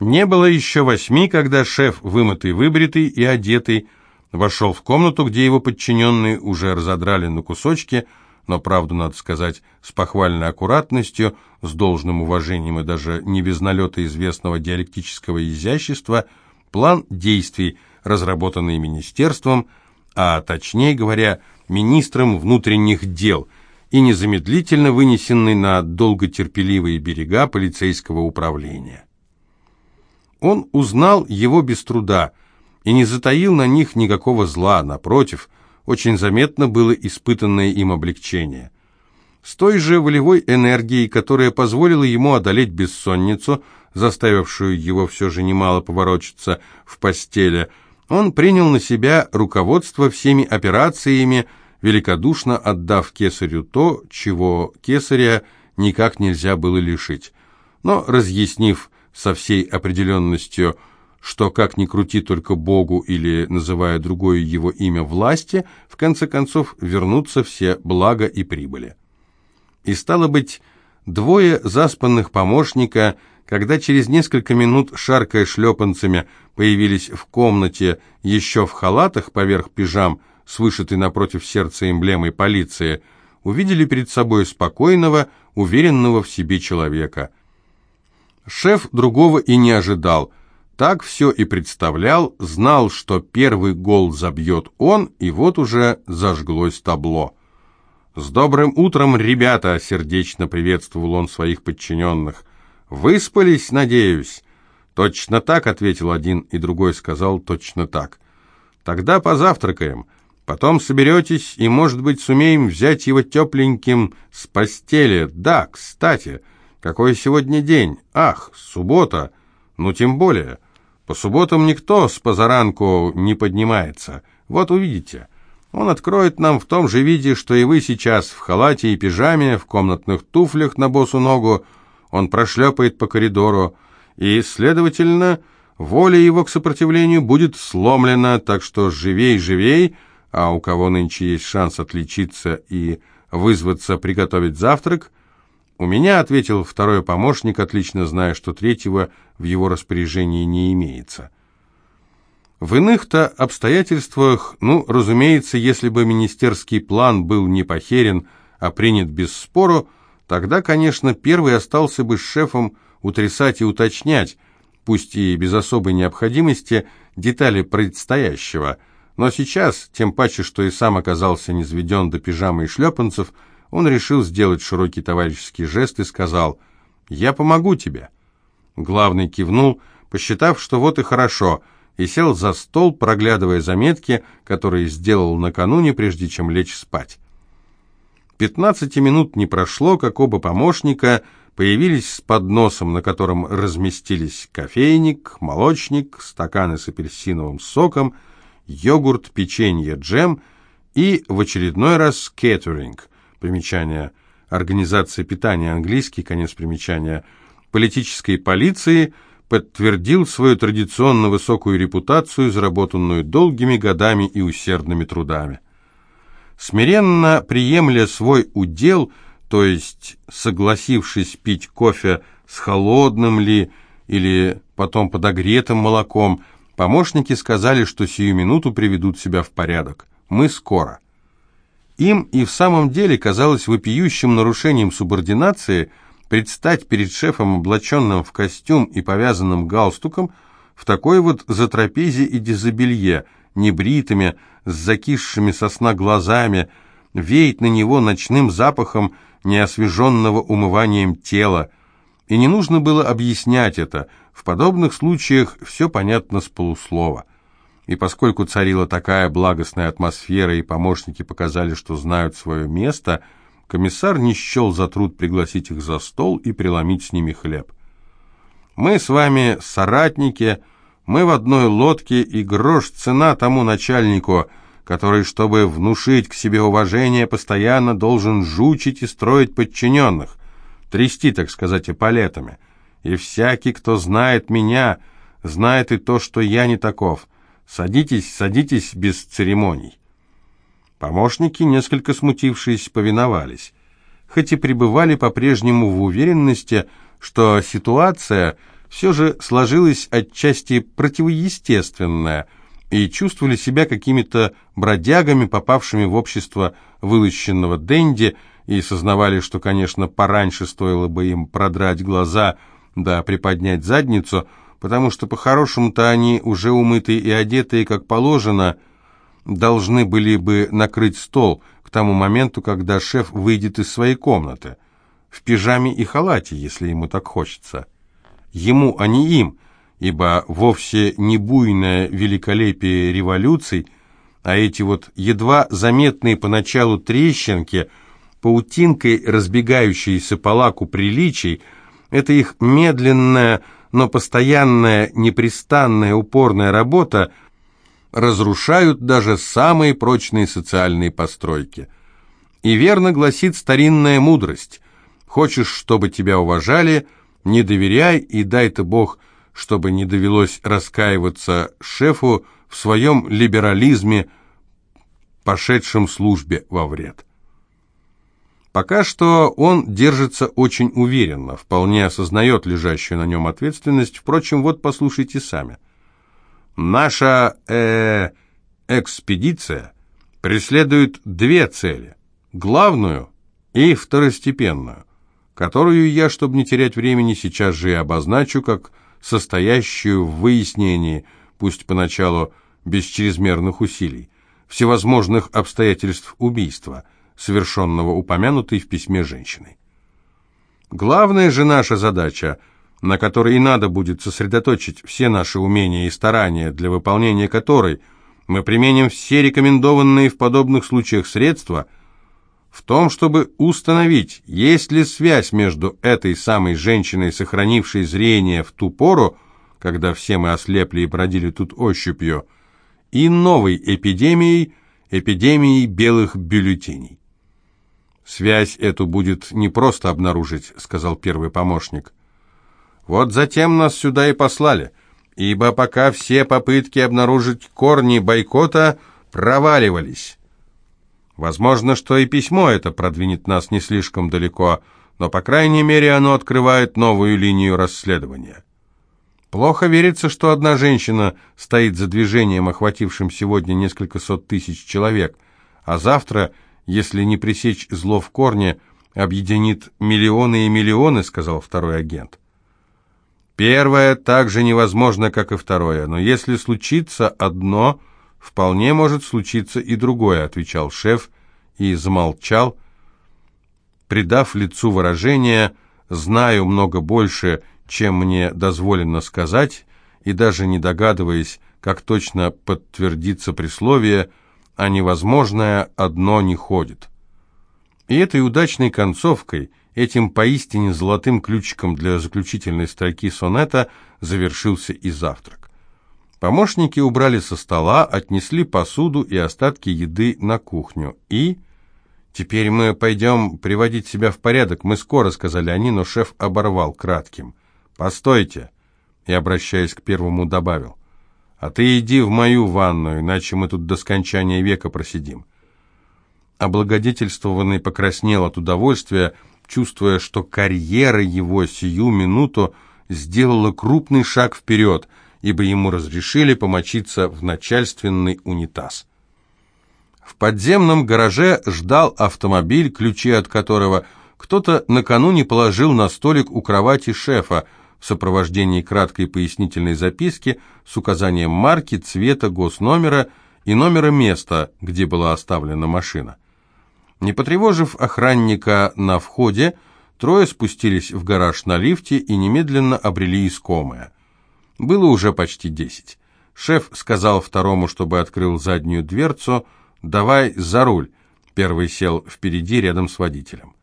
Не было еще восьми, когда шеф, вымытый, выбритый и одетый, вошел в комнату, где его подчиненные уже разодрали на кусочки, но, правду надо сказать, с похвальной аккуратностью, с должным уважением и даже не без налета известного диалектического изящества, план действий, разработанный министерством, а точнее говоря, министром внутренних дел и незамедлительно вынесенный на долготерпеливые берега полицейского управления. Он узнал его без труда и не затаил на них никакого зла, напротив, очень заметно было испытанное им облегчение. С той же волевой энергией, которая позволила ему одолеть бессонницу, заставившую его все же немало поворочиться в постели, он принял на себя руководство всеми операциями, великодушно отдав кесарю то, чего кесаря никак нельзя было лишить. Но разъяснив со всей определенностью, что как ни крути только Богу или, называя другое его имя, власти, в конце концов вернутся все блага и прибыли. И стало быть, двое заспанных помощника, когда через несколько минут, шаркая шлепанцами, появились в комнате еще в халатах поверх пижам с вышитой напротив сердца эмблемой полиции, увидели перед собой спокойного, уверенного в себе человека – Шеф другого и не ожидал. Так все и представлял, знал, что первый гол забьет он, и вот уже зажглось табло. «С добрым утром, ребята!» — сердечно приветствовал он своих подчиненных. «Выспались, надеюсь?» «Точно так», — ответил один, и другой сказал «точно так». «Тогда позавтракаем. Потом соберетесь, и, может быть, сумеем взять его тепленьким с постели. Да, кстати...» Какой сегодня день? Ах, суббота. Ну, тем более. По субботам никто с позаранку не поднимается. Вот увидите. Он откроет нам в том же виде, что и вы сейчас, в халате и пижаме, в комнатных туфлях на босу ногу. Он прошлепает по коридору, и, следовательно, воля его к сопротивлению будет сломлена, так что живей-живей, а у кого нынче есть шанс отличиться и вызваться приготовить завтрак, «У меня», — ответил второй помощник, отлично зная, что третьего в его распоряжении не имеется. В иных-то обстоятельствах, ну, разумеется, если бы министерский план был не похерен, а принят без спору, тогда, конечно, первый остался бы с шефом утрясать и уточнять, пусть и без особой необходимости, детали предстоящего. Но сейчас, тем паче, что и сам оказался низведен до пижамы и шлепанцев, — он решил сделать широкий товарищеский жест и сказал «Я помогу тебе». Главный кивнул, посчитав, что вот и хорошо, и сел за стол, проглядывая заметки, которые сделал накануне, прежде чем лечь спать. Пятнадцати минут не прошло, как оба помощника появились с подносом, на котором разместились кофейник, молочник, стаканы с апельсиновым соком, йогурт, печенье, джем и в очередной раз кеттеринг – примечание, Организация питания, английский, конец примечания, политической полиции подтвердил свою традиционно высокую репутацию, заработанную долгими годами и усердными трудами. Смиренно приемля свой удел, то есть согласившись пить кофе с холодным ли или потом подогретым молоком, помощники сказали, что сию минуту приведут себя в порядок. Мы скоро. Им и в самом деле казалось вопиющим нарушением субординации предстать перед шефом, облаченным в костюм и повязанным галстуком, в такой вот затрапезе и дезобелье, небритыми, с закисшими сосна глазами, веять на него ночным запахом неосвеженного умыванием тела. И не нужно было объяснять это, в подобных случаях все понятно с полуслова – и поскольку царила такая благостная атмосфера, и помощники показали, что знают свое место, комиссар не счел за труд пригласить их за стол и преломить с ними хлеб. «Мы с вами соратники, мы в одной лодке, и грош цена тому начальнику, который, чтобы внушить к себе уважение, постоянно должен жучить и строить подчиненных, трясти, так сказать, эполетами. И всякий, кто знает меня, знает и то, что я не таков». «Садитесь, садитесь без церемоний». Помощники, несколько смутившись, повиновались, хоть и пребывали по-прежнему в уверенности, что ситуация, все же сложилось отчасти противоестественное, и чувствовали себя какими-то бродягами, попавшими в общество вылощенного денди, и сознавали, что, конечно, пораньше стоило бы им продрать глаза да приподнять задницу, потому что по-хорошему-то они, уже умытые и одетые, как положено, должны были бы накрыть стол к тому моменту, когда шеф выйдет из своей комнаты, в пижаме и халате, если ему так хочется. Ему, а не им, ибо вовсе не буйное великолепие революций, а эти вот едва заметные поначалу трещинки, паутинкой разбегающиеся по лаку приличий, это их медленная, но постоянная, непрестанная, упорная работа разрушают даже самые прочные социальные постройки. И верно гласит старинная мудрость. Хочешь, чтобы тебя уважали, не доверяй и дай-то Бог, чтобы не довелось раскаиваться шефу в своем либерализме, пошедшем службе во вред. Пока что он держится очень уверенно, вполне осознает лежащую на нем ответственность. Впрочем, вот послушайте сами. Наша э, экспедиция преследует две цели. Главную и второстепенную, которую я, чтобы не терять времени, сейчас же и обозначу как состоящую в выяснении, пусть поначалу без чрезмерных усилий, всевозможных обстоятельств убийства – совершенного упомянутой в письме женщиной. Главная же наша задача, на которой и надо будет сосредоточить все наши умения и старания, для выполнения которой мы применим все рекомендованные в подобных случаях средства, в том, чтобы установить, есть ли связь между этой самой женщиной, сохранившей зрение в ту пору, когда все мы ослепли и бродили тут ощупью, и новой эпидемией, эпидемией белых бюллетеней. «Связь эту будет непросто обнаружить», — сказал первый помощник. «Вот затем нас сюда и послали, ибо пока все попытки обнаружить корни бойкота проваливались. Возможно, что и письмо это продвинет нас не слишком далеко, но, по крайней мере, оно открывает новую линию расследования. Плохо верится, что одна женщина стоит за движением, охватившим сегодня несколько сот тысяч человек, а завтра — если не пресечь зло в корне, объединит миллионы и миллионы», — сказал второй агент. «Первое так же невозможно, как и второе, но если случится одно, вполне может случиться и другое», — отвечал шеф и замолчал, придав лицу выражение «знаю много больше, чем мне дозволено сказать», и даже не догадываясь, как точно подтвердится присловие — а невозможное одно не ходит. И этой удачной концовкой, этим поистине золотым ключиком для заключительной строки сонета завершился и завтрак. Помощники убрали со стола, отнесли посуду и остатки еды на кухню. И... «Теперь мы пойдем приводить себя в порядок. Мы скоро», — сказали они, но шеф оборвал кратким. «Постойте!» И, обращаясь к первому, добавил. А ты иди в мою ванную, иначе мы тут до скончания века просидим. Облагодетельствованный покраснел от удовольствия, чувствуя, что карьера его сию минуту сделала крупный шаг вперед, ибо ему разрешили помочиться в начальственный унитаз. В подземном гараже ждал автомобиль, ключи от которого кто-то накануне положил на столик у кровати шефа, в сопровождении краткой пояснительной записки с указанием марки, цвета, госномера и номера места, где была оставлена машина. Не потревожив охранника на входе, трое спустились в гараж на лифте и немедленно обрели искомое. Было уже почти десять. Шеф сказал второму, чтобы открыл заднюю дверцу, «Давай за руль». Первый сел впереди рядом с водителем.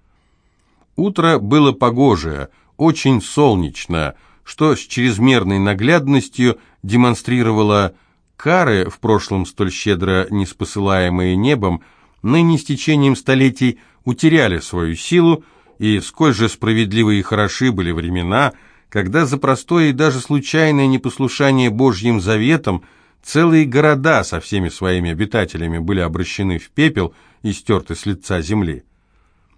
Утро было погожее – очень солнечно, что с чрезмерной наглядностью демонстрировало кары, в прошлом столь щедро неспосылаемые небом, ныне с течением столетий утеряли свою силу, и сколь же справедливы и хороши были времена, когда за простое и даже случайное непослушание Божьим заветам целые города со всеми своими обитателями были обращены в пепел и стерты с лица земли.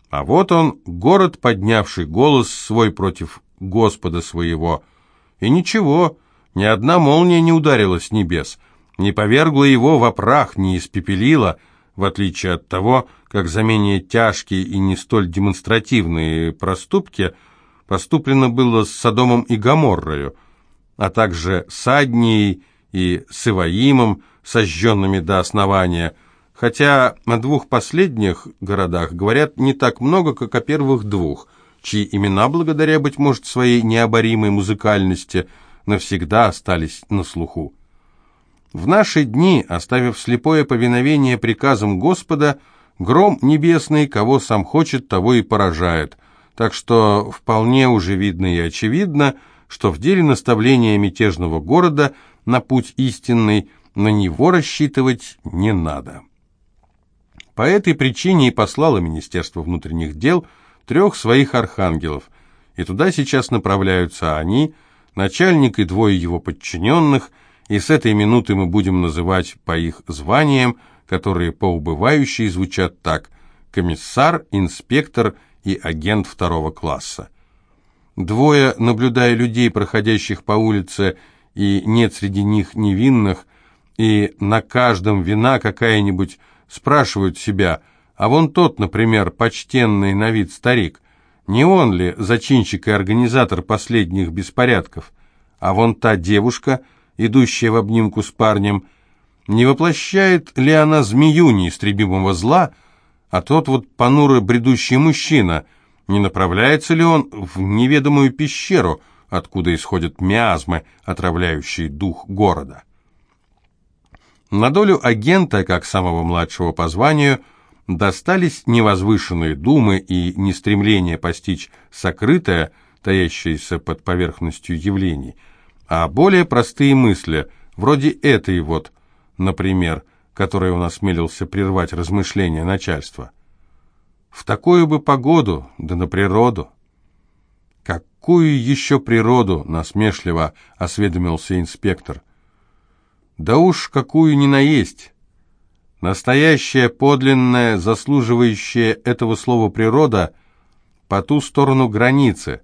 А вот он, город, поднявший голос свой против Господа своего, И ничего, ни одна молния не ударила с небес, не повергла его во прах, не испепелила, в отличие от того, как за менее тяжкие и не столь демонстративные проступки поступлено было с Содомом и Гоморрою, а также с Аднией и с Иваимом, сожженными до основания, хотя о двух последних городах говорят не так много, как о первых двух, чьи имена, благодаря, быть может, своей необоримой музыкальности, навсегда остались на слуху. В наши дни, оставив слепое повиновение приказам Господа, гром небесный, кого сам хочет, того и поражает, так что вполне уже видно и очевидно, что в деле наставления мятежного города на путь истинный на него рассчитывать не надо. По этой причине и послало Министерство внутренних дел трех своих архангелов, и туда сейчас направляются они, начальник и двое его подчиненных, и с этой минуты мы будем называть по их званиям, которые по убывающей звучат так «комиссар», «инспектор» и «агент второго класса». Двое, наблюдая людей, проходящих по улице, и нет среди них невинных, и на каждом вина какая-нибудь спрашивают себя, а вон тот, например, почтенный на вид старик, не он ли зачинщик и организатор последних беспорядков, а вон та девушка, идущая в обнимку с парнем, не воплощает ли она змею неистребимого зла, а тот вот понуро бредущий мужчина, не направляется ли он в неведомую пещеру, откуда исходят миазмы, отравляющие дух города? На долю агента, как самого младшего по званию, достались невозвышенные думы и не стремление постичь сокрытое, таящееся под поверхностью явлений, а более простые мысли, вроде этой вот, например, которой он осмелился прервать размышления начальства. В такую бы погоду, да на природу. Какую еще природу, насмешливо осведомился инспектор. Да уж, какую ни наесть. Настоящая, подлинная, заслуживающая этого слова природа по ту сторону границы.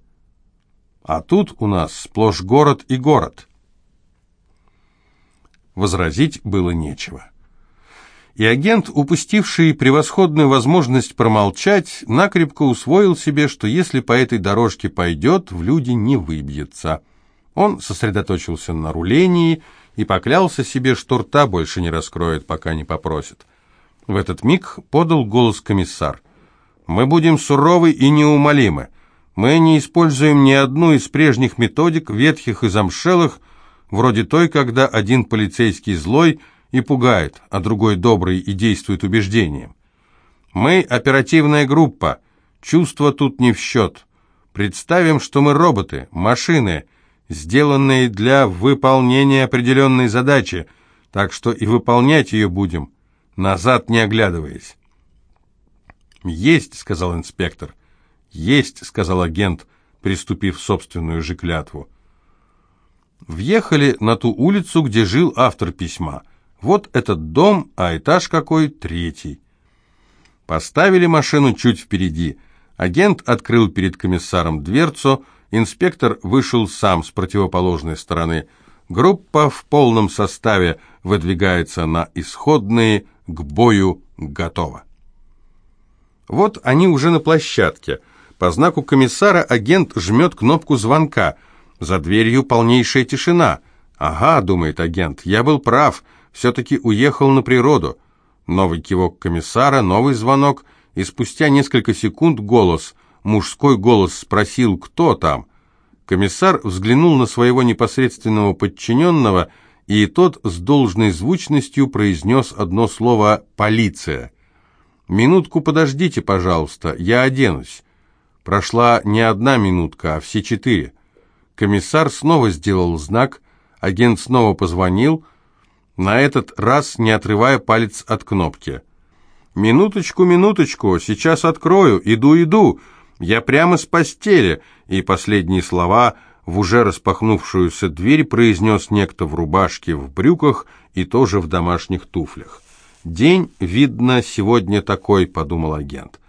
А тут у нас сплошь город и город. Возразить было нечего. И агент, упустивший превосходную возможность промолчать, накрепко усвоил себе, что если по этой дорожке пойдет, в люди не выбьется. Он сосредоточился на рулении и поклялся себе, что рта больше не раскроет, пока не попросит. В этот миг подал голос комиссар. «Мы будем суровы и неумолимы. Мы не используем ни одну из прежних методик, ветхих и замшелых, вроде той, когда один полицейский злой и пугает, а другой добрый и действует убеждением. Мы оперативная группа, чувства тут не в счет. Представим, что мы роботы, машины — сделанные для выполнения определенной задачи, так что и выполнять ее будем, назад не оглядываясь. «Есть», — сказал инспектор. «Есть», — сказал агент, приступив собственную же клятву. Въехали на ту улицу, где жил автор письма. Вот этот дом, а этаж какой, третий. Поставили машину чуть впереди. Агент открыл перед комиссаром дверцу, Инспектор вышел сам с противоположной стороны. Группа в полном составе выдвигается на исходные, к бою готова. Вот они уже на площадке. По знаку комиссара агент жмет кнопку звонка. За дверью полнейшая тишина. «Ага», — думает агент, — «я был прав, все-таки уехал на природу». Новый кивок комиссара, новый звонок, и спустя несколько секунд голос — мужской голос спросил, кто там. Комиссар взглянул на своего непосредственного подчиненного, и тот с должной звучностью произнес одно слово «полиция». «Минутку подождите, пожалуйста, я оденусь». Прошла не одна минутка, а все четыре. Комиссар снова сделал знак, агент снова позвонил, на этот раз не отрывая палец от кнопки. «Минуточку, минуточку, сейчас открою, иду, иду», я прямо с постели!» И последние слова в уже распахнувшуюся дверь произнес некто в рубашке, в брюках и тоже в домашних туфлях. «День, видно, сегодня такой», — подумал агент.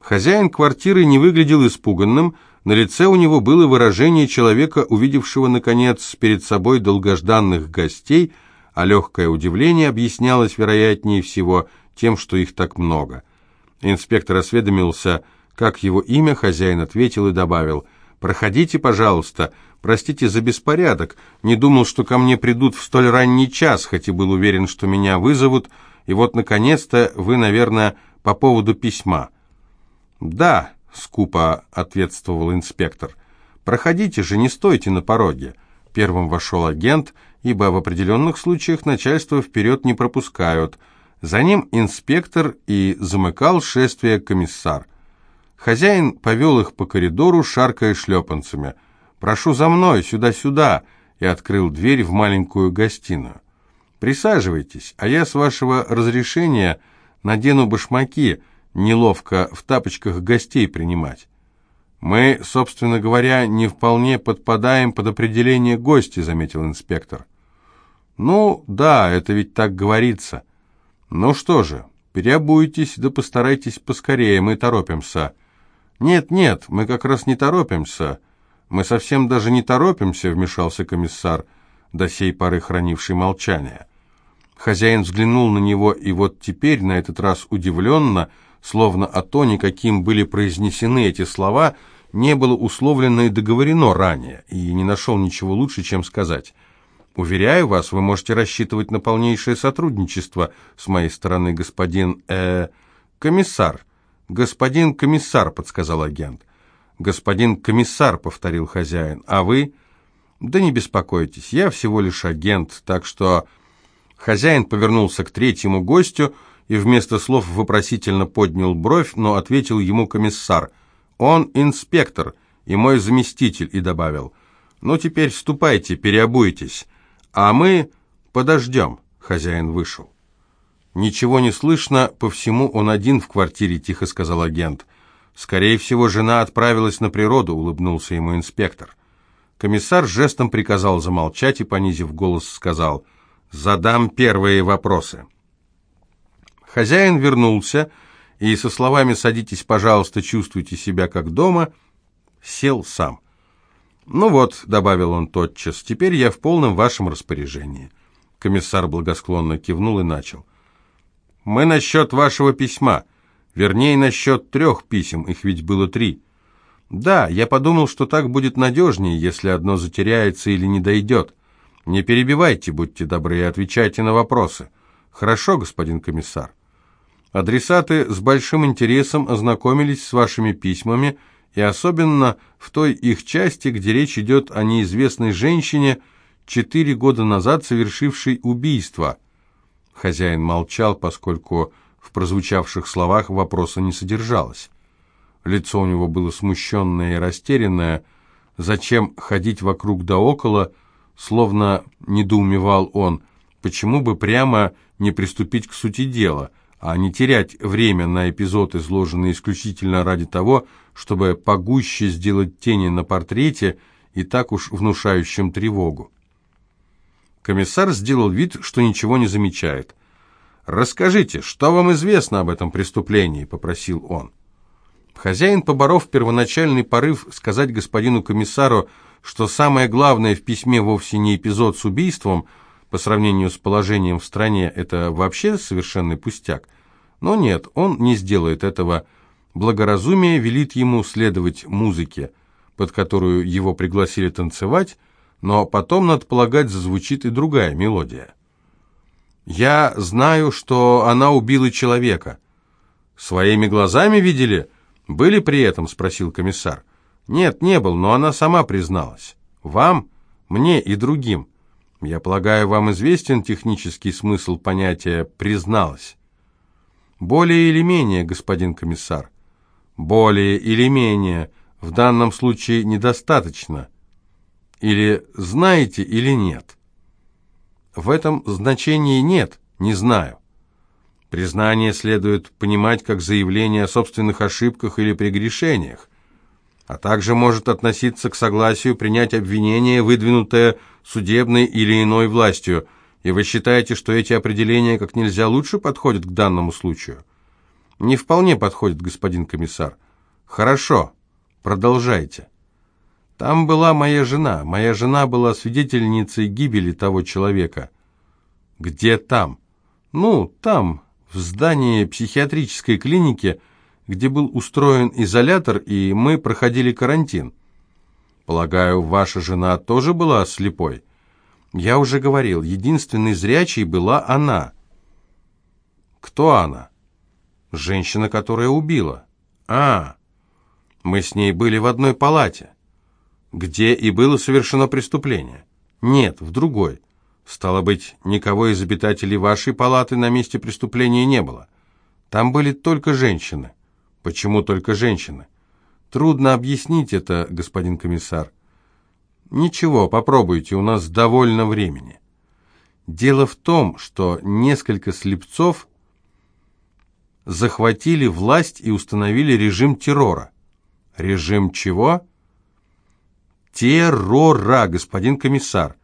Хозяин квартиры не выглядел испуганным, На лице у него было выражение человека, увидевшего, наконец, перед собой долгожданных гостей, а легкое удивление объяснялось, вероятнее всего, тем, что их так много. Инспектор осведомился, как его имя, хозяин ответил и добавил, «Проходите, пожалуйста, простите за беспорядок, не думал, что ко мне придут в столь ранний час, хоть и был уверен, что меня вызовут, и вот, наконец-то, вы, наверное, по поводу письма». «Да», — скупо ответствовал инспектор. «Проходите же, не стойте на пороге». Первым вошел агент, ибо в определенных случаях начальство вперед не пропускают. За ним инспектор и замыкал шествие комиссар. Хозяин повел их по коридору, шаркая шлепанцами. «Прошу за мной, сюда-сюда!» и открыл дверь в маленькую гостиную. «Присаживайтесь, а я, с вашего разрешения, надену башмаки, неловко в тапочках гостей принимать. Мы, собственно говоря, не вполне подпадаем под определение гости, заметил инспектор. Ну, да, это ведь так говорится. Ну что же, переобуйтесь, да постарайтесь поскорее, мы торопимся. Нет, нет, мы как раз не торопимся. Мы совсем даже не торопимся, вмешался комиссар, до сей поры хранивший молчание. Хозяин взглянул на него, и вот теперь, на этот раз удивленно, словно о тоне, каким были произнесены эти слова, не было условлено и договорено ранее, и не нашел ничего лучше, чем сказать. «Уверяю вас, вы можете рассчитывать на полнейшее сотрудничество с моей стороны, господин... э комиссар». «Господин комиссар», — подсказал агент. «Господин комиссар», — повторил хозяин. «А вы?» «Да не беспокойтесь, я всего лишь агент, так что...» Хозяин повернулся к третьему гостю, — и вместо слов вопросительно поднял бровь, но ответил ему комиссар. «Он инспектор и мой заместитель», и добавил. «Ну, теперь ступайте, переобуйтесь, а мы подождем», — хозяин вышел. «Ничего не слышно, по всему он один в квартире», — тихо сказал агент. «Скорее всего, жена отправилась на природу», — улыбнулся ему инспектор. Комиссар жестом приказал замолчать и, понизив голос, сказал «Задам первые вопросы». Хозяин вернулся и со словами «садитесь, пожалуйста, чувствуйте себя как дома», сел сам. «Ну вот», — добавил он тотчас, — «теперь я в полном вашем распоряжении». Комиссар благосклонно кивнул и начал. «Мы насчет вашего письма, вернее, насчет трех писем, их ведь было три». «Да, я подумал, что так будет надежнее, если одно затеряется или не дойдет. Не перебивайте, будьте добры, и отвечайте на вопросы». «Хорошо, господин комиссар». Адресаты с большим интересом ознакомились с вашими письмами, и особенно в той их части, где речь идет о неизвестной женщине, четыре года назад совершившей убийство. Хозяин молчал, поскольку в прозвучавших словах вопроса не содержалось. Лицо у него было смущенное и растерянное. Зачем ходить вокруг да около, словно недоумевал он, почему бы прямо не приступить к сути дела – а не терять время на эпизод, изложенный исключительно ради того, чтобы погуще сделать тени на портрете и так уж внушающем тревогу. Комиссар сделал вид, что ничего не замечает. «Расскажите, что вам известно об этом преступлении?» – попросил он. Хозяин, поборов первоначальный порыв сказать господину комиссару, что самое главное в письме вовсе не эпизод с убийством – по сравнению с положением в стране это вообще совершенный пустяк. Но нет, он не сделает этого. Благоразумие велит ему следовать музыке, под которую его пригласили танцевать, но потом, надо полагать, зазвучит и другая мелодия. «Я знаю, что она убила человека». «Своими глазами видели? Были при этом?» – спросил комиссар. «Нет, не был, но она сама призналась. Вам, мне и другим. Я полагаю, вам известен технический смысл понятия «призналась». Более или менее, господин комиссар. Более или менее. В данном случае недостаточно. Или знаете, или нет. В этом значении нет, не знаю. Признание следует понимать как заявление о собственных ошибках или прегрешениях а также может относиться к согласию принять обвинение, выдвинутое судебной или иной властью, и вы считаете, что эти определения как нельзя лучше подходят к данному случаю? Не вполне подходит, господин комиссар. Хорошо, продолжайте. Там была моя жена. Моя жена была свидетельницей гибели того человека. Где там? Ну, там, в здании психиатрической клиники, где был устроен изолятор, и мы проходили карантин. Полагаю, ваша жена тоже была слепой? Я уже говорил, единственной зрячей была она. Кто она? Женщина, которая убила. А, мы с ней были в одной палате. Где и было совершено преступление? Нет, в другой. Стало быть, никого из обитателей вашей палаты на месте преступления не было. Там были только женщины. Почему только женщины? Трудно объяснить это, господин комиссар. Ничего, попробуйте, у нас довольно времени. Дело в том, что несколько слепцов захватили власть и установили режим террора. Режим чего? Террора, господин комиссар.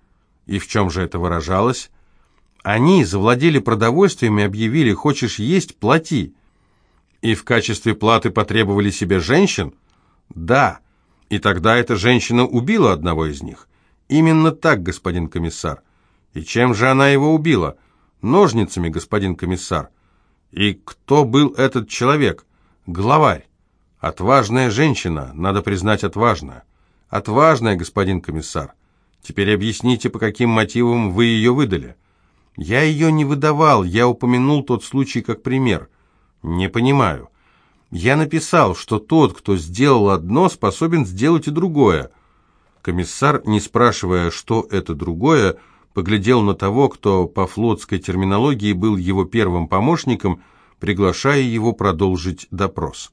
И в чем же это выражалось? Они завладели продовольствием и объявили «хочешь есть – плати». И в качестве платы потребовали себе женщин? Да. И тогда эта женщина убила одного из них. Именно так, господин комиссар. И чем же она его убила? Ножницами, господин комиссар. И кто был этот человек? Главарь. Отважная женщина, надо признать, отважная. Отважная, господин комиссар. Теперь объясните, по каким мотивам вы ее выдали. Я ее не выдавал, я упомянул тот случай как пример. Не понимаю. Я написал, что тот, кто сделал одно, способен сделать и другое. Комиссар, не спрашивая, что это другое, поглядел на того, кто по флотской терминологии был его первым помощником, приглашая его продолжить допрос.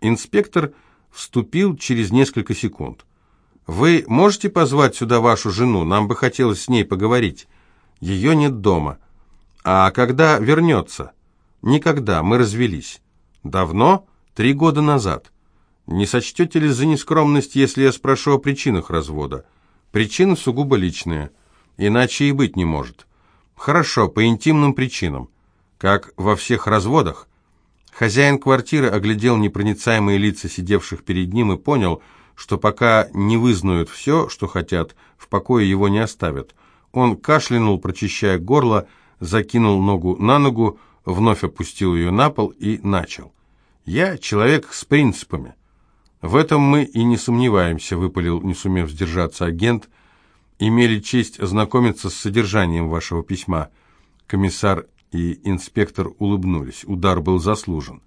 Инспектор вступил через несколько секунд. «Вы можете позвать сюда вашу жену? Нам бы хотелось с ней поговорить. Ее нет дома. А когда вернется?» «Никогда. Мы развелись». «Давно? Три года назад. Не сочтете ли за нескромность, если я спрошу о причинах развода? Причины сугубо личные. Иначе и быть не может. Хорошо, по интимным причинам. Как во всех разводах». Хозяин квартиры оглядел непроницаемые лица сидевших перед ним и понял, что пока не вызнают все, что хотят, в покое его не оставят. Он кашлянул, прочищая горло, закинул ногу на ногу, вновь опустил ее на пол и начал. «Я человек с принципами». «В этом мы и не сомневаемся», — выпалил, не сумев сдержаться агент. «Имели честь ознакомиться с содержанием вашего письма». Комиссар и инспектор улыбнулись. Удар был заслужен.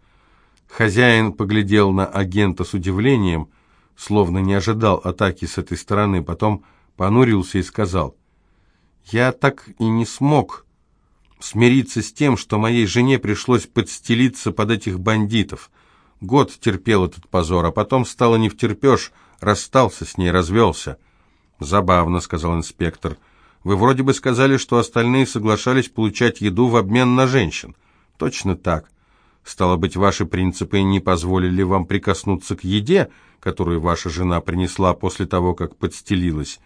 Хозяин поглядел на агента с удивлением, словно не ожидал атаки с этой стороны, потом понурился и сказал, «Я так и не смог смириться с тем, что моей жене пришлось подстелиться под этих бандитов. Год терпел этот позор, а потом стало не втерпешь, расстался с ней, развелся». «Забавно», — сказал инспектор, — вы вроде бы сказали, что остальные соглашались получать еду в обмен на женщин. Точно так. Стало быть, ваши принципы не позволили вам прикоснуться к еде, которую ваша жена принесла после того, как подстелилась,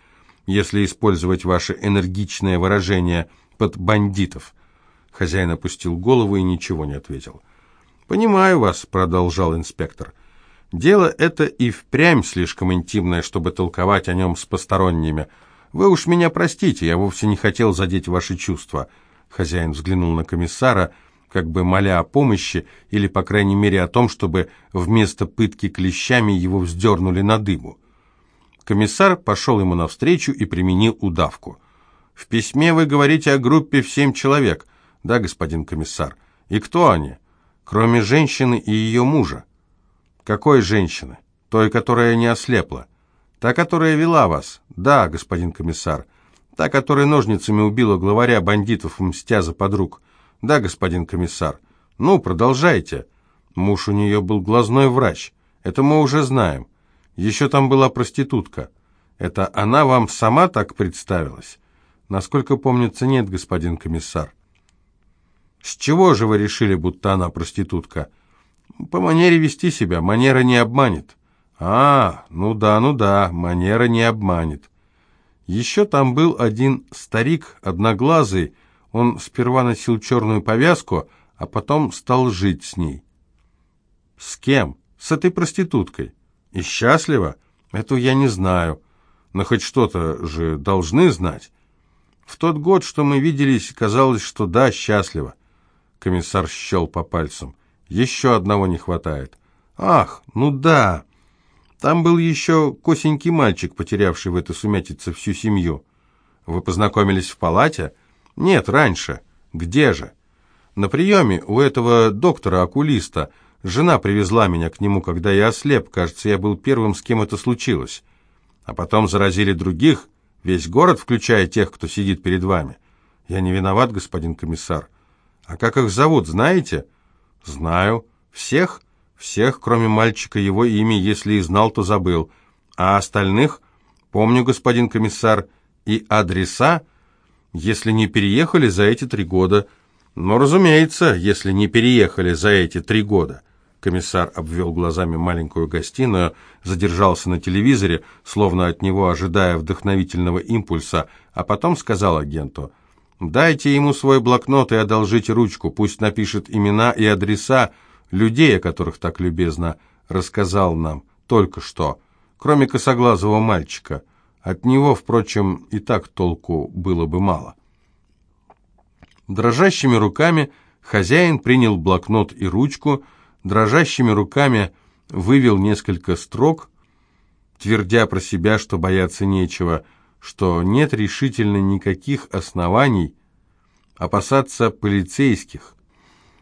если использовать ваше энергичное выражение «под бандитов». Хозяин опустил голову и ничего не ответил. «Понимаю вас», — продолжал инспектор. «Дело это и впрямь слишком интимное, чтобы толковать о нем с посторонними». «Вы уж меня простите, я вовсе не хотел задеть ваши чувства». Хозяин взглянул на комиссара, как бы моля о помощи, или, по крайней мере, о том, чтобы вместо пытки клещами его вздернули на дыбу. Комиссар пошел ему навстречу и применил удавку. «В письме вы говорите о группе в семь человек». «Да, господин комиссар». «И кто они?» «Кроме женщины и ее мужа». «Какой женщины?» «Той, которая не ослепла». «Та, которая вела вас?» «Да, господин комиссар». «Та, которая ножницами убила главаря бандитов, мстя за подруг?» «Да, господин комиссар». «Ну, продолжайте». Муж у нее был глазной врач. Это мы уже знаем. Еще там была проститутка. Это она вам сама так представилась? Насколько помнится, нет, господин комиссар. С чего же вы решили, будто она проститутка? По манере вести себя. Манера не обманет. А, ну да, ну да, манера не обманет. Еще там был один старик, одноглазый, он сперва носил черную повязку, а потом стал жить с ней. С кем? С этой проституткой. И счастливо? «Это я не знаю. Но хоть что-то же должны знать». В тот год, что мы виделись, казалось, что да, счастливо. Комиссар щел по пальцам. Еще одного не хватает. Ах, ну да. Там был еще косенький мальчик, потерявший в этой сумятице всю семью. Вы познакомились в палате? Нет, раньше. Где же? На приеме у этого доктора-окулиста. Жена привезла меня к нему, когда я ослеп. Кажется, я был первым, с кем это случилось. А потом заразили других, Весь город, включая тех, кто сидит перед вами. Я не виноват, господин комиссар. А как их зовут, знаете? Знаю. Всех? Всех, кроме мальчика, его имя, если и знал, то забыл. А остальных? Помню, господин комиссар. И адреса? Если не переехали за эти три года. Но, разумеется, если не переехали за эти три года. Комиссар обвел глазами маленькую гостиную, задержался на телевизоре, словно от него ожидая вдохновительного импульса, а потом сказал агенту, «Дайте ему свой блокнот и одолжите ручку, пусть напишет имена и адреса людей, о которых так любезно рассказал нам только что, кроме косоглазого мальчика. От него, впрочем, и так толку было бы мало». Дрожащими руками хозяин принял блокнот и ручку, дрожащими руками вывел несколько строк, твердя про себя, что бояться нечего, что нет решительно никаких оснований опасаться полицейских,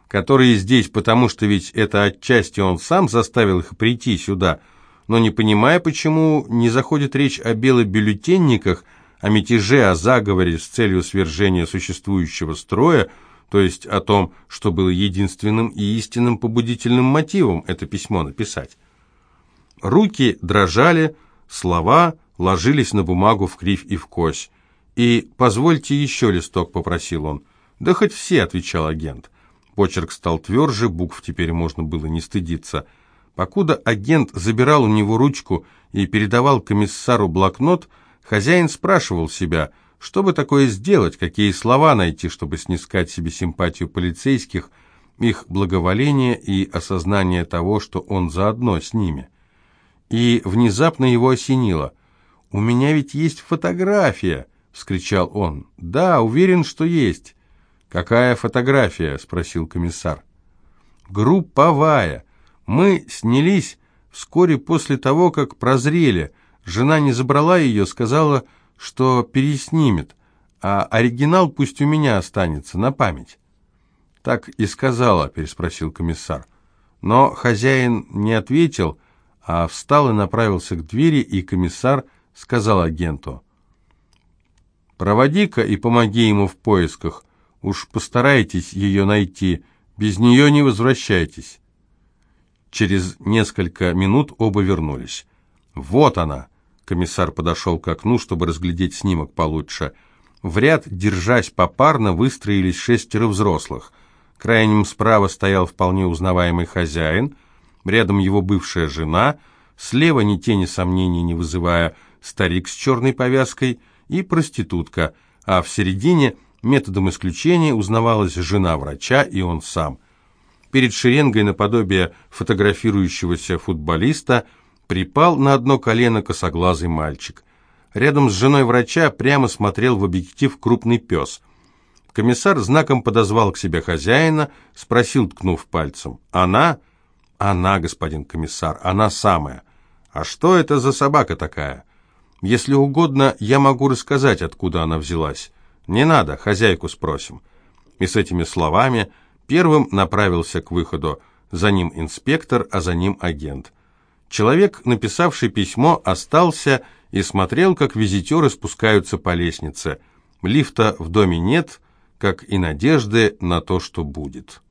которые здесь, потому что ведь это отчасти он сам заставил их прийти сюда, но не понимая, почему не заходит речь о белобюллетенниках, о мятеже, о заговоре с целью свержения существующего строя, то есть о том, что было единственным и истинным побудительным мотивом это письмо написать. Руки дрожали, слова ложились на бумагу в кривь и в кось. «И позвольте еще листок», — попросил он. «Да хоть все», — отвечал агент. Почерк стал тверже, букв теперь можно было не стыдиться. Покуда агент забирал у него ручку и передавал комиссару блокнот, хозяин спрашивал себя — что бы такое сделать, какие слова найти, чтобы снискать себе симпатию полицейских, их благоволение и осознание того, что он заодно с ними? И внезапно его осенило. «У меня ведь есть фотография!» — вскричал он. «Да, уверен, что есть». «Какая фотография?» — спросил комиссар. «Групповая. Мы снялись вскоре после того, как прозрели. Жена не забрала ее, сказала, что переснимет, а оригинал пусть у меня останется на память. Так и сказала, переспросил комиссар. Но хозяин не ответил, а встал и направился к двери, и комиссар сказал агенту. «Проводи-ка и помоги ему в поисках. Уж постарайтесь ее найти. Без нее не возвращайтесь». Через несколько минут оба вернулись. «Вот она!» Комиссар подошел к окну, чтобы разглядеть снимок получше. В ряд, держась попарно, выстроились шестеро взрослых. Крайним справа стоял вполне узнаваемый хозяин, рядом его бывшая жена, слева, ни тени сомнений не вызывая, старик с черной повязкой и проститутка, а в середине, методом исключения, узнавалась жена врача и он сам. Перед шеренгой наподобие фотографирующегося футболиста – припал на одно колено косоглазый мальчик. Рядом с женой врача прямо смотрел в объектив крупный пес. Комиссар знаком подозвал к себе хозяина, спросил, ткнув пальцем. «Она?» «Она, господин комиссар, она самая. А что это за собака такая?» «Если угодно, я могу рассказать, откуда она взялась. Не надо, хозяйку спросим». И с этими словами первым направился к выходу. За ним инспектор, а за ним агент. Человек, написавший письмо, остался и смотрел, как визитеры спускаются по лестнице. Лифта в доме нет, как и надежды на то, что будет.